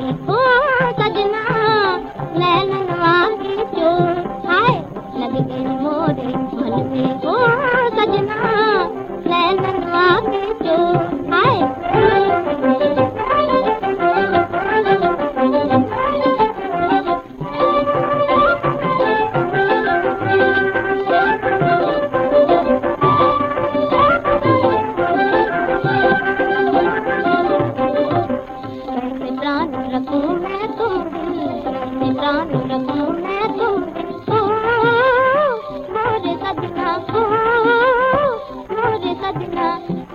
Bye. Oh.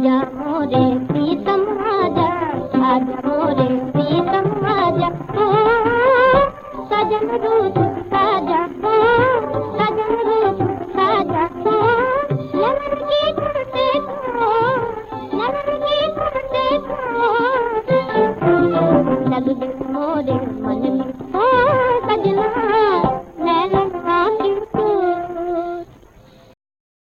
आजा मोरे प्रीतम आजा आज मोरे प्रीतम आजा ओ सजन रूठ